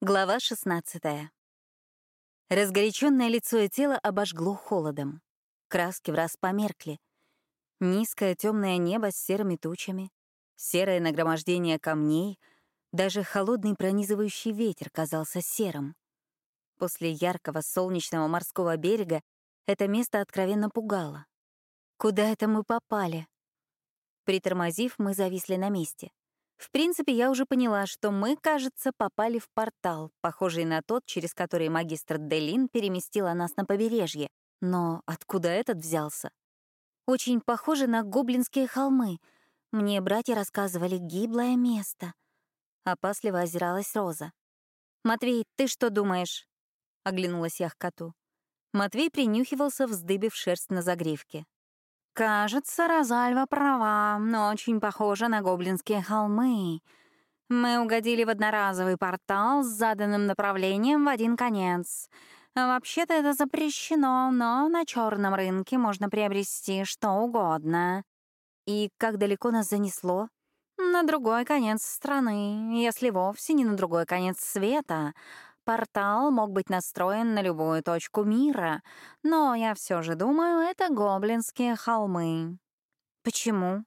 Глава 16. Разгоряченное лицо и тело обожгло холодом. Краски в раз померкли. Низкое темное небо с серыми тучами, серое нагромождение камней, даже холодный пронизывающий ветер казался серым. После яркого солнечного морского берега это место откровенно пугало. Куда это мы попали? Притормозив, мы зависли на месте. В принципе, я уже поняла, что мы, кажется, попали в портал, похожий на тот, через который магистр Делин переместила нас на побережье. Но откуда этот взялся? Очень похоже на гоблинские холмы. Мне братья рассказывали гиблое место. Опасливо озиралась Роза. «Матвей, ты что думаешь?» — оглянулась я к коту. Матвей принюхивался, вздыбив шерсть на загривке. «Кажется, Розальва права, но очень похоже на гоблинские холмы. Мы угодили в одноразовый портал с заданным направлением в один конец. Вообще-то это запрещено, но на черном рынке можно приобрести что угодно. И как далеко нас занесло? На другой конец страны, если вовсе не на другой конец света. Портал мог быть настроен на любую точку мира, но я все же думаю, это гоблинские холмы. Почему?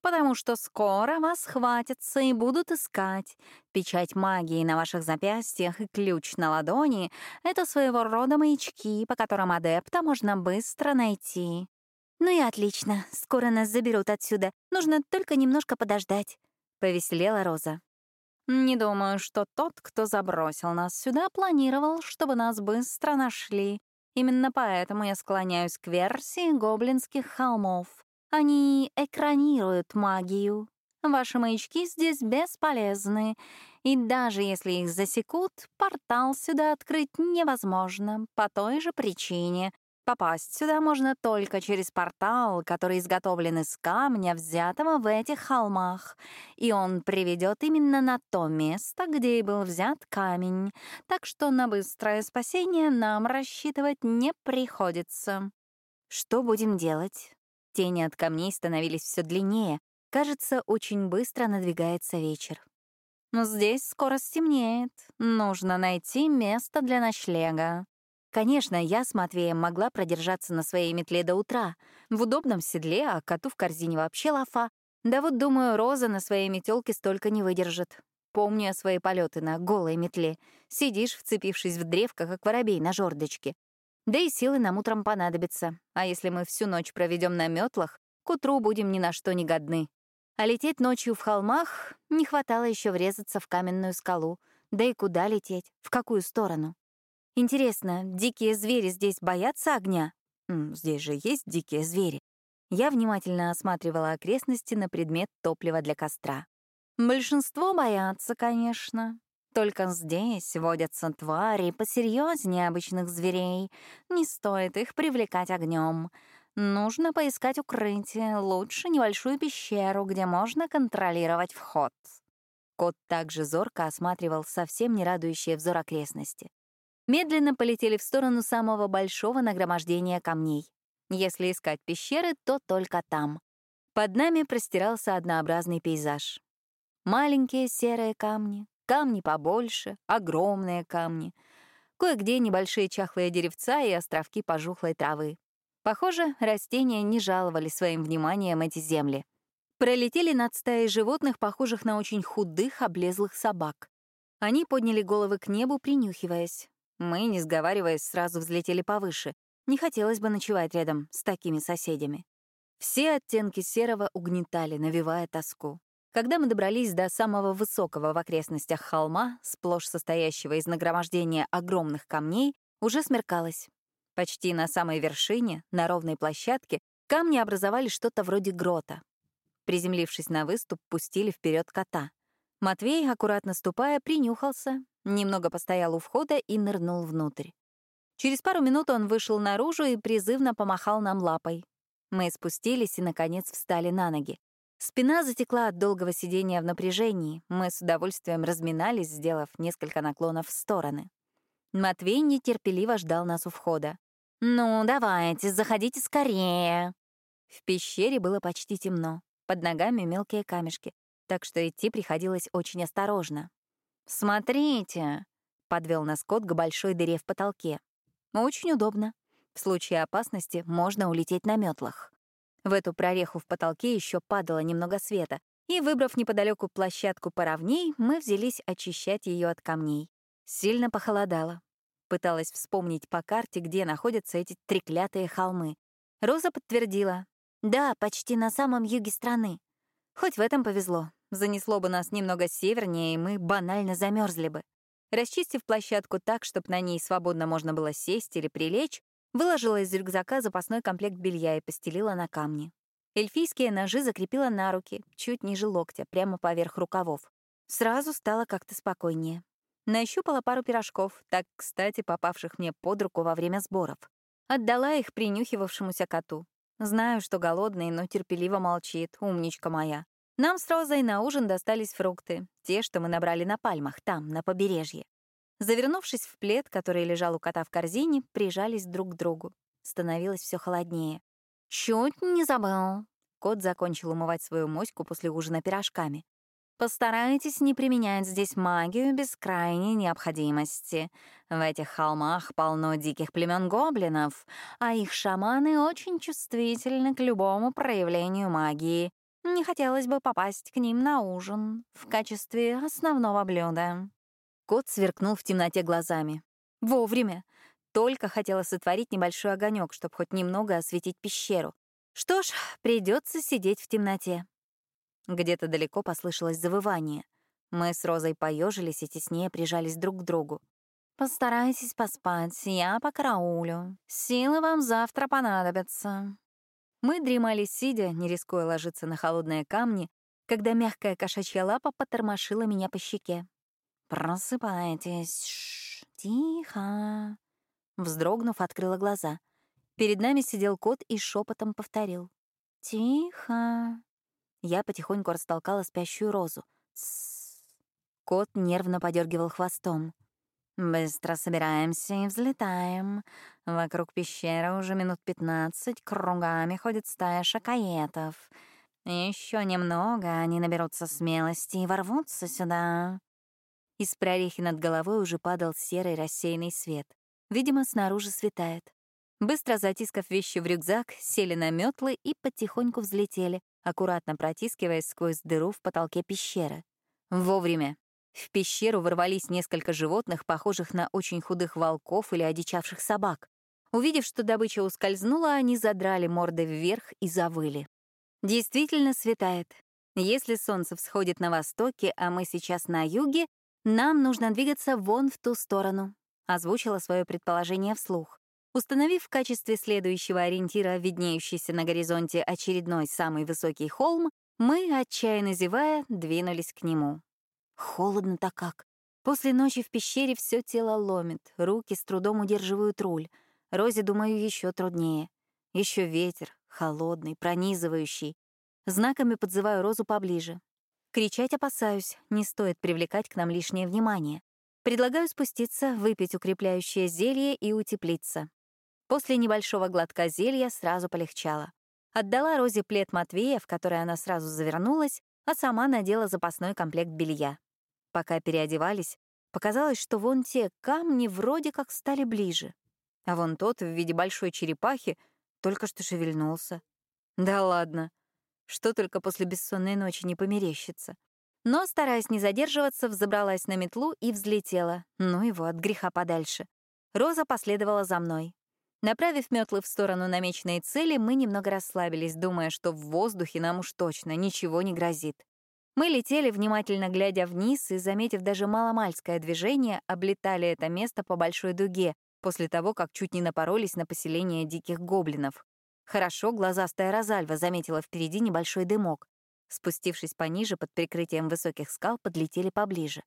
Потому что скоро вас хватятся и будут искать. Печать магии на ваших запястьях и ключ на ладони — это своего рода маячки, по которым адепта можно быстро найти. Ну и отлично, скоро нас заберут отсюда. Нужно только немножко подождать. Повеселела Роза. Не думаю, что тот, кто забросил нас сюда, планировал, чтобы нас быстро нашли. Именно поэтому я склоняюсь к версии гоблинских холмов. Они экранируют магию. Ваши маячки здесь бесполезны, и даже если их засекут, портал сюда открыть невозможно по той же причине, Попасть сюда можно только через портал, который изготовлен из камня, взятого в этих холмах, и он приведет именно на то место, где и был взят камень, так что на быстрое спасение нам рассчитывать не приходится. Что будем делать? Тени от камней становились все длиннее. Кажется, очень быстро надвигается вечер. Но здесь скоро стемнеет. Нужно найти место для ночлега. Конечно, я с Матвеем могла продержаться на своей метле до утра, в удобном седле, а коту в корзине вообще лафа. Да вот, думаю, Роза на своей метелке столько не выдержит. Помню свои полеты на голой метле. Сидишь, вцепившись в древко, как воробей на жердочке. Да и силы нам утром понадобятся. А если мы всю ночь проведем на метлах, к утру будем ни на что не годны. А лететь ночью в холмах не хватало еще врезаться в каменную скалу. Да и куда лететь? В какую сторону? Интересно, дикие звери здесь боятся огня? Здесь же есть дикие звери. Я внимательно осматривала окрестности на предмет топлива для костра. Большинство боятся, конечно. Только здесь водятся твари посерьезнее обычных зверей. Не стоит их привлекать огнем. Нужно поискать укрытие, лучше небольшую пещеру, где можно контролировать вход. Кот также зорко осматривал совсем не радующие взор окрестности медленно полетели в сторону самого большого нагромождения камней. Если искать пещеры, то только там. Под нами простирался однообразный пейзаж. Маленькие серые камни, камни побольше, огромные камни. Кое-где небольшие чахлые деревца и островки пожухлой травы. Похоже, растения не жаловали своим вниманием эти земли. Пролетели над стаей животных, похожих на очень худых, облезлых собак. Они подняли головы к небу, принюхиваясь. Мы, не сговариваясь, сразу взлетели повыше. Не хотелось бы ночевать рядом с такими соседями. Все оттенки серого угнетали, навевая тоску. Когда мы добрались до самого высокого в окрестностях холма, сплошь состоящего из нагромождения огромных камней, уже смеркалось. Почти на самой вершине, на ровной площадке, камни образовали что-то вроде грота. Приземлившись на выступ, пустили вперед кота. Матвей, аккуратно ступая, принюхался, Немного постоял у входа и нырнул внутрь. Через пару минут он вышел наружу и призывно помахал нам лапой. Мы спустились и, наконец, встали на ноги. Спина затекла от долгого сидения в напряжении. Мы с удовольствием разминались, сделав несколько наклонов в стороны. Матвей нетерпеливо ждал нас у входа. «Ну, давайте, заходите скорее!» В пещере было почти темно, под ногами мелкие камешки, так что идти приходилось очень осторожно. «Смотрите!» Подвел нас кот к большой дыре в потолке. Очень удобно. В случае опасности можно улететь на метлах. В эту прореху в потолке еще падало немного света, и, выбрав неподалеку площадку поровней, мы взялись очищать ее от камней. Сильно похолодало. Пыталась вспомнить по карте, где находятся эти треклятые холмы. Роза подтвердила. Да, почти на самом юге страны. Хоть в этом повезло. Занесло бы нас немного севернее, и мы банально замерзли бы. Расчистив площадку так, чтобы на ней свободно можно было сесть или прилечь, выложила из рюкзака запасной комплект белья и постелила на камни. Эльфийские ножи закрепила на руки, чуть ниже локтя, прямо поверх рукавов. Сразу стало как-то спокойнее. Нащупала пару пирожков, так, кстати, попавших мне под руку во время сборов. Отдала их принюхивавшемуся коту. Знаю, что голодный, но терпеливо молчит, умничка моя. Нам с Розой на ужин достались фрукты, те, что мы набрали на пальмах, там, на побережье. Завернувшись в плед, который лежал у кота в корзине, прижались друг к другу. Становилось все холоднее. «Чуть не забыл». Кот закончил умывать свою моську после ужина пирожками. Постарайтесь не применять здесь магию без крайней необходимости. В этих холмах полно диких племен гоблинов, а их шаманы очень чувствительны к любому проявлению магии. Не хотелось бы попасть к ним на ужин в качестве основного блюда. Кот сверкнул в темноте глазами. Вовремя. Только хотела сотворить небольшой огонек, чтобы хоть немного осветить пещеру. Что ж, придется сидеть в темноте. Где-то далеко послышалось завывание. Мы с Розой поежились и теснее прижались друг к другу. «Постарайтесь поспать, я по караулю. Силы вам завтра понадобятся». Мы дремали сидя, не рискуя ложиться на холодные камни, когда мягкая кошачья лапа потормошила меня по щеке. «Просыпайтесь, Ш -ш, тихо». Вздрогнув, открыла глаза. Перед нами сидел кот и шепотом повторил. «Тихо». Я потихоньку растолкала спящую розу. Тссс. Кот нервно подергивал хвостом. «Быстро собираемся и взлетаем. Вокруг пещеры уже минут пятнадцать кругами ходит стая шакаетов. Еще немного они наберутся смелости и ворвутся сюда». Из прорехи над головой уже падал серый рассеянный свет. Видимо, снаружи светает. Быстро затискав вещи в рюкзак, сели на метлы и потихоньку взлетели, аккуратно протискиваясь сквозь дыру в потолке пещеры. Вовремя. В пещеру ворвались несколько животных, похожих на очень худых волков или одичавших собак. Увидев, что добыча ускользнула, они задрали морды вверх и завыли. Действительно светает. Если солнце всходит на востоке, а мы сейчас на юге, нам нужно двигаться вон в ту сторону, озвучила свое предположение вслух. Установив в качестве следующего ориентира виднеющийся на горизонте очередной самый высокий холм, мы, отчаянно зевая, двинулись к нему. Холодно-то как. После ночи в пещере все тело ломит, руки с трудом удерживают руль. Розе, думаю, еще труднее. Еще ветер, холодный, пронизывающий. Знаками подзываю Розу поближе. Кричать опасаюсь, не стоит привлекать к нам лишнее внимание. Предлагаю спуститься, выпить укрепляющее зелье и утеплиться. После небольшого глотка зелья сразу полегчало. Отдала Розе плед Матвея, в который она сразу завернулась, а сама надела запасной комплект белья. Пока переодевались, показалось, что вон те камни вроде как стали ближе. А вон тот в виде большой черепахи только что шевельнулся. Да ладно. Что только после бессонной ночи не померещится. Но, стараясь не задерживаться, взобралась на метлу и взлетела. Ну его, от греха подальше. Роза последовала за мной. Направив метлы в сторону намеченной цели, мы немного расслабились, думая, что в воздухе нам уж точно ничего не грозит. Мы летели, внимательно глядя вниз, и, заметив даже маломальское движение, облетали это место по большой дуге, после того, как чуть не напоролись на поселение диких гоблинов. Хорошо глазастая Розальва заметила впереди небольшой дымок. Спустившись пониже, под прикрытием высоких скал, подлетели поближе.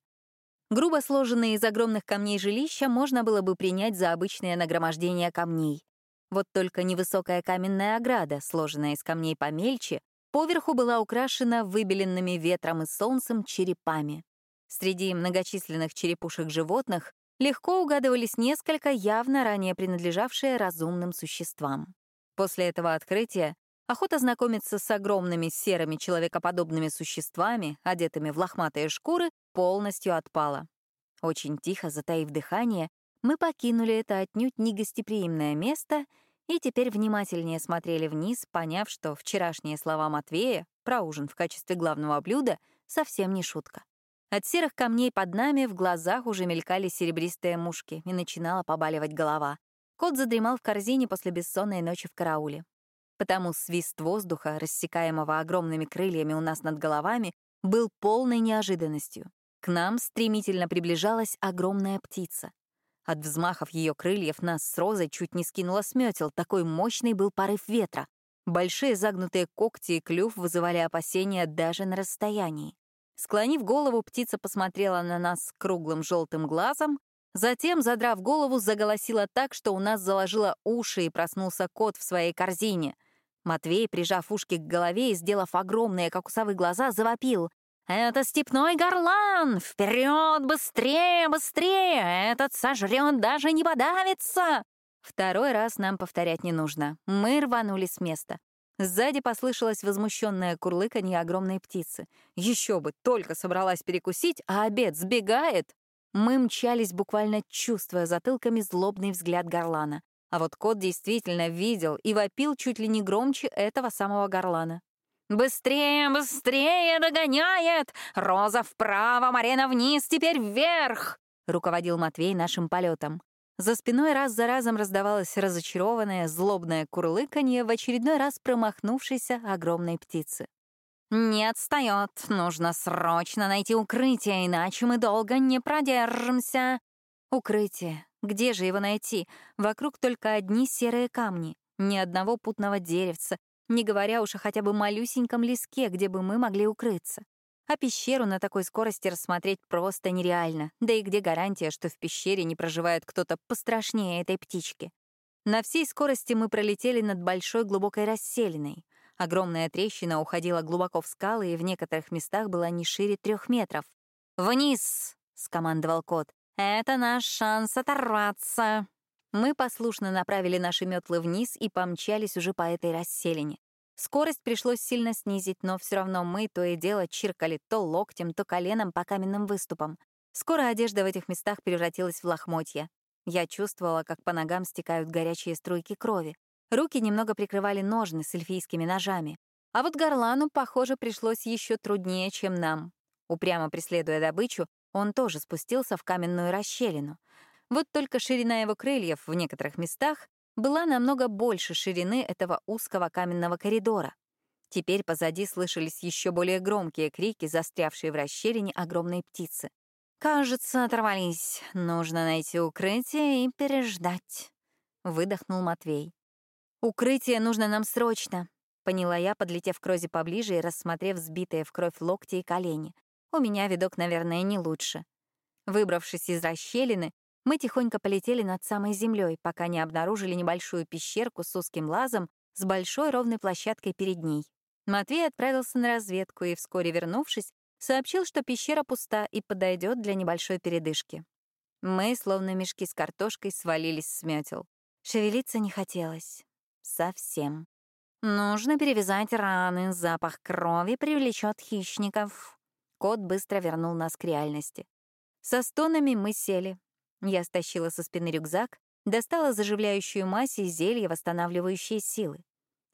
Грубо сложенные из огромных камней жилища можно было бы принять за обычное нагромождение камней. Вот только невысокая каменная ограда, сложенная из камней помельче, поверху была украшена выбеленными ветром и солнцем черепами. Среди многочисленных черепушек животных легко угадывались несколько явно ранее принадлежавшие разумным существам. После этого открытия охота знакомиться с огромными серыми человекоподобными существами, одетыми в лохматые шкуры, полностью отпала. Очень тихо, затаив дыхание, мы покинули это отнюдь негостеприимное место и теперь внимательнее смотрели вниз, поняв, что вчерашние слова Матвея про ужин в качестве главного блюда совсем не шутка. От серых камней под нами в глазах уже мелькали серебристые мушки, и начинала побаливать голова. Кот задремал в корзине после бессонной ночи в карауле. Потому свист воздуха, рассекаемого огромными крыльями у нас над головами, был полной неожиданностью. К нам стремительно приближалась огромная птица. От взмахов ее крыльев нас с Розой чуть не скинуло с метел, такой мощный был порыв ветра. Большие загнутые когти и клюв вызывали опасения даже на расстоянии. Склонив голову, птица посмотрела на нас круглым желтым глазом, затем, задрав голову, заголосила так, что у нас заложило уши и проснулся кот в своей корзине. Матвей, прижав ушки к голове и сделав огромные, как у совы, глаза, завопил. «Это степной горлан! Вперед, быстрее, быстрее! Этот сожрет, даже не подавится!» Второй раз нам повторять не нужно. Мы рванули с места. Сзади послышалось возмущенное курлыканье огромной птицы. Еще бы, только собралась перекусить, а обед сбегает. Мы мчались, буквально чувствуя затылками злобный взгляд горлана. А вот кот действительно видел и вопил чуть ли не громче этого самого горлана. «Быстрее, быстрее догоняет! Роза вправо, Марена вниз, теперь вверх!» — руководил Матвей нашим полетом. За спиной раз за разом раздавалось разочарованное, злобное курлыканье в очередной раз промахнувшейся огромной птицы. «Не отстает, нужно срочно найти укрытие, иначе мы долго не продержимся». Укрытие. Где же его найти? Вокруг только одни серые камни, ни одного путного деревца, не говоря уж о хотя бы малюсеньком леске, где бы мы могли укрыться. А пещеру на такой скорости рассмотреть просто нереально. Да и где гарантия, что в пещере не проживает кто-то пострашнее этой птички? На всей скорости мы пролетели над большой глубокой расселиной. Огромная трещина уходила глубоко в скалы и в некоторых местах была не шире трех метров. «Вниз!» — скомандовал кот. «Это наш шанс оторваться!» Мы послушно направили наши метлы вниз и помчались уже по этой расселине. Скорость пришлось сильно снизить, но все равно мы то и дело чиркали то локтем, то коленом по каменным выступам. Скоро одежда в этих местах превратилась в лохмотья. Я чувствовала, как по ногам стекают горячие струйки крови. Руки немного прикрывали ножны с эльфийскими ножами. А вот горлану, похоже, пришлось еще труднее, чем нам. Упрямо преследуя добычу, он тоже спустился в каменную расщелину. Вот только ширина его крыльев в некоторых местах была намного больше ширины этого узкого каменного коридора. Теперь позади слышались еще более громкие крики, застрявшие в расщелине огромной птицы. «Кажется, оторвались. Нужно найти укрытие и переждать», — выдохнул Матвей. «Укрытие нужно нам срочно», — поняла я, подлетев к Розе поближе и рассмотрев сбитые в кровь локти и колени. У меня видок, наверное, не лучше. Выбравшись из расщелины, мы тихонько полетели над самой землей, пока не обнаружили небольшую пещерку с узким лазом с большой ровной площадкой перед ней. Матвей отправился на разведку и, вскоре вернувшись, сообщил, что пещера пуста и подойдет для небольшой передышки. Мы, словно мешки с картошкой, свалились с метел. Шевелиться не хотелось. Совсем. Нужно перевязать раны, запах крови привлечет хищников. Кот быстро вернул нас к реальности. Со стонами мы сели, я стащила со спины рюкзак, достала заживляющую мазь и зелье, восстанавливающие силы.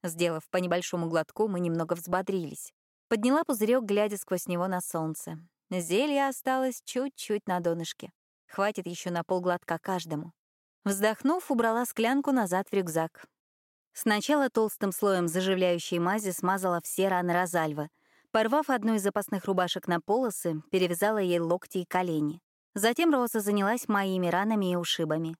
Сделав по небольшому глотку, мы немного взбодрились. Подняла пузырек, глядя сквозь него на солнце. Зелье осталось чуть-чуть на донышке. Хватит еще на полглотка каждому. Вздохнув, убрала склянку назад в рюкзак. Сначала толстым слоем заживляющей мази смазала все раны Розальвы. Порвав одну из запасных рубашек на полосы, перевязала ей локти и колени. Затем Роза занялась моими ранами и ушибами.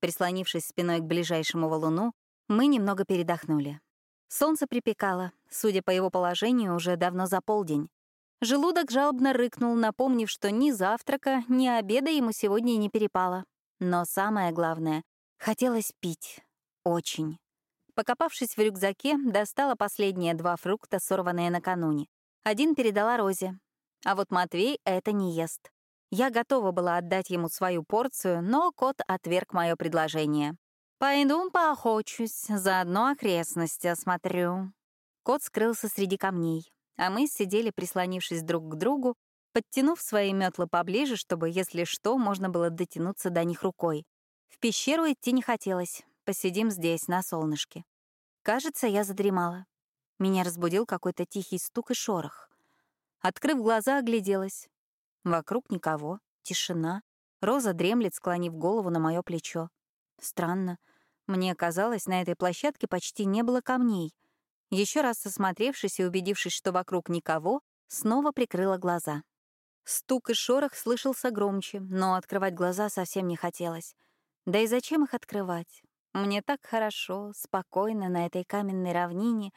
Прислонившись спиной к ближайшему валуну, мы немного передохнули. Солнце припекало, судя по его положению, уже давно за полдень. Желудок жалобно рыкнул, напомнив, что ни завтрака, ни обеда ему сегодня не перепало. Но самое главное — хотелось пить. Очень. Покопавшись в рюкзаке, достала последние два фрукта, сорванные накануне. Один передала Розе. А вот Матвей это не ест. Я готова была отдать ему свою порцию, но кот отверг мое предложение. «Пойду поохочусь, заодно окрестности осмотрю». Кот скрылся среди камней, а мы сидели, прислонившись друг к другу, подтянув свои метлы поближе, чтобы, если что, можно было дотянуться до них рукой. В пещеру идти не хотелось. Посидим здесь, на солнышке. Кажется, я задремала. Меня разбудил какой-то тихий стук и шорох. Открыв глаза, огляделась. Вокруг никого, тишина. Роза дремлет, склонив голову на мое плечо. Странно. Мне казалось, на этой площадке почти не было камней. Еще раз осмотревшись и убедившись, что вокруг никого, снова прикрыла глаза. Стук и шорох слышался громче, но открывать глаза совсем не хотелось. Да и зачем их открывать? Мне так хорошо, спокойно на этой каменной равнине.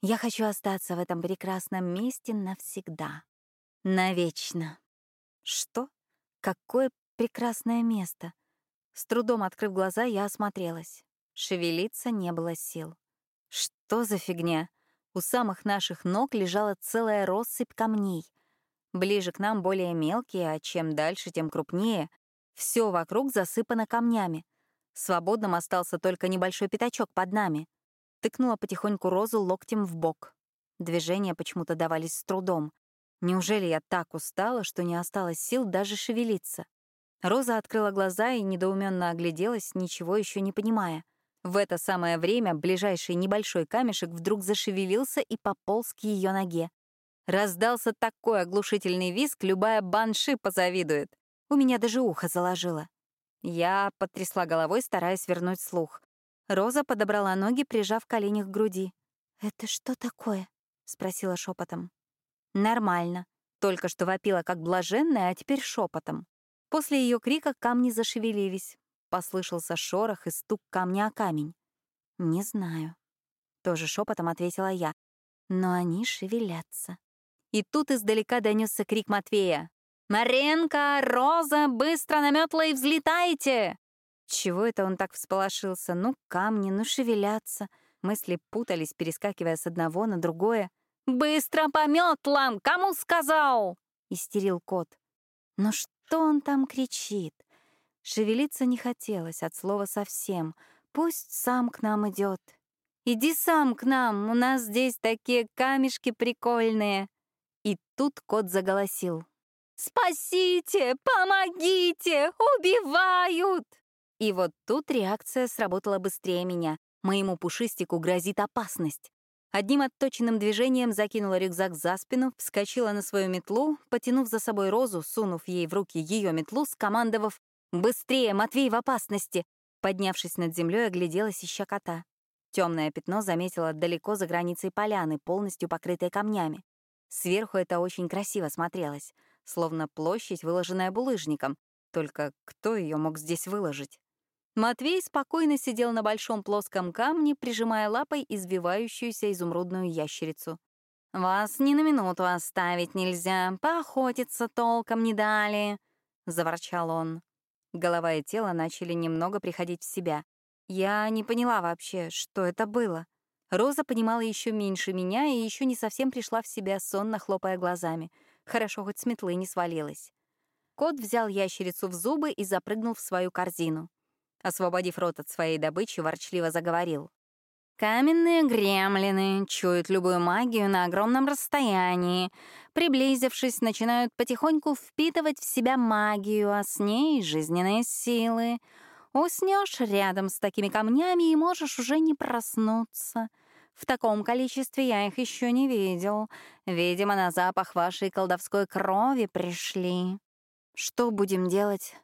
Я хочу остаться в этом прекрасном месте навсегда. Навечно. Что? Какое прекрасное место. С трудом открыв глаза, я осмотрелась. Шевелиться не было сил. Что за фигня? У самых наших ног лежала целая россыпь камней. Ближе к нам более мелкие, а чем дальше, тем крупнее. Все вокруг засыпано камнями. Свободным остался только небольшой пятачок под нами. Тыкнула потихоньку розу локтем в бок. Движения почему-то давались с трудом. Неужели я так устала, что не осталось сил даже шевелиться? Роза открыла глаза и недоуменно огляделась, ничего еще не понимая. В это самое время ближайший небольшой камешек вдруг зашевелился и пополз к ее ноге. Раздался такой оглушительный визг, любая банши позавидует. У меня даже ухо заложило. Я потрясла головой, стараясь вернуть слух. Роза подобрала ноги, прижав колени к груди. «Это что такое?» — спросила шепотом. Нормально. Только что вопила как блаженная, а теперь шепотом. После ее крика камни зашевелились. Послышался шорох и стук камня о камень. «Не знаю». Тоже шепотом ответила я. Но они шевелятся. И тут издалека донесся крик Матвея. «Маренко, Роза, быстро на метла и взлетайте!» Чего это он так всполошился? Ну, камни, ну, шевелятся. Мысли путались, перескакивая с одного на другое. «Быстро по метлам! Кому сказал?» — истерил кот. Но что он там кричит? Шевелиться не хотелось от слова совсем. Пусть сам к нам идет. «Иди сам к нам, у нас здесь такие камешки прикольные!» И тут кот заголосил. «Спасите! Помогите! Убивают!» И вот тут реакция сработала быстрее меня. Моему пушистику грозит опасность. Одним отточенным движением закинула рюкзак за спину, вскочила на свою метлу, потянув за собой розу, сунув ей в руки ее метлу, скомандовав «Быстрее, Матвей в опасности!» Поднявшись над землей, огляделась ища кота. Темное пятно заметила далеко за границей поляны, полностью покрытой камнями. Сверху это очень красиво смотрелось, словно площадь, выложенная булыжником. Только кто ее мог здесь выложить? Матвей спокойно сидел на большом плоском камне, прижимая лапой извивающуюся изумрудную ящерицу. «Вас ни на минуту оставить нельзя, поохотиться толком не дали», — заворчал он. Голова и тело начали немного приходить в себя. Я не поняла вообще, что это было. Роза понимала еще меньше меня и еще не совсем пришла в себя, сонно хлопая глазами. Хорошо, хоть с метлы не свалилась. Кот взял ящерицу в зубы и запрыгнул в свою корзину. Освободив рот от своей добычи, ворчливо заговорил. Каменные гремлины чуют любую магию на огромном расстоянии. Приблизившись, начинают потихоньку впитывать в себя магию, а с ней — жизненные силы. Уснешь рядом с такими камнями и можешь уже не проснуться. В таком количестве я их еще не видел. Видимо, на запах вашей колдовской крови пришли. Что будем делать?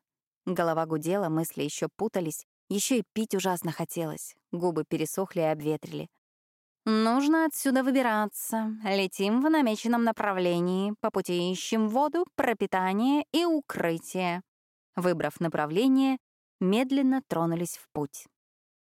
Голова гудела, мысли еще путались, еще и пить ужасно хотелось, губы пересохли и обветрили. «Нужно отсюда выбираться. Летим в намеченном направлении. По пути ищем воду, пропитание и укрытие». Выбрав направление, медленно тронулись в путь.